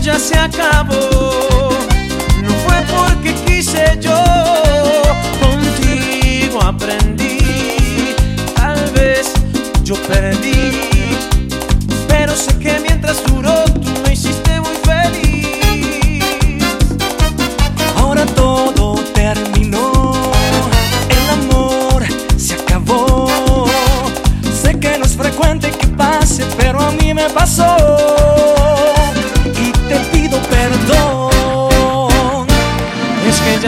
ya se acabó. No fue porque quise yo, contigo aprendí. Tal vez yo perdí, pero sé que mientras duró tú me hiciste muy feliz. Ahora todo terminó, el amor se acabó. Sé que no es frecuente que pase, pero a mí me pasó.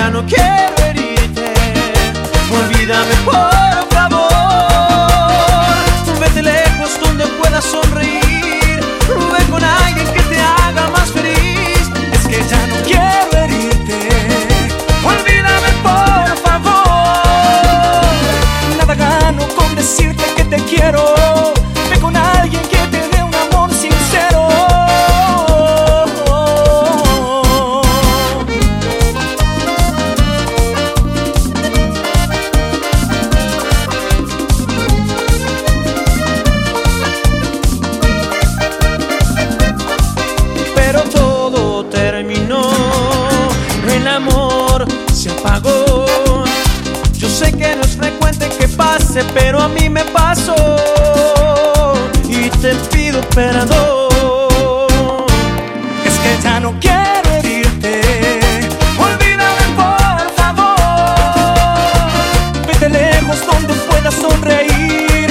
Ya no quiero herirte. Olvídame por pase, pero a mí me pasó y te pido perdón. Es que ya no quiero herirte. Olvídame por favor. Vete lejos donde puedas sonreír.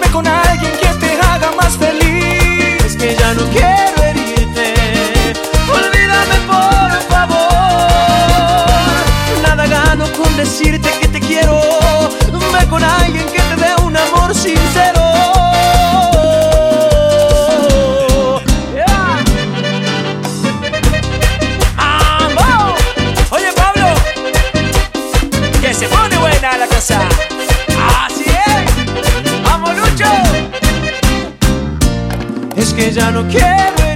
Ve con alguien que te haga más feliz. Es que ya no quiero herirte. Olvídame por favor. Nada gano con decirte que Es que ya no quiero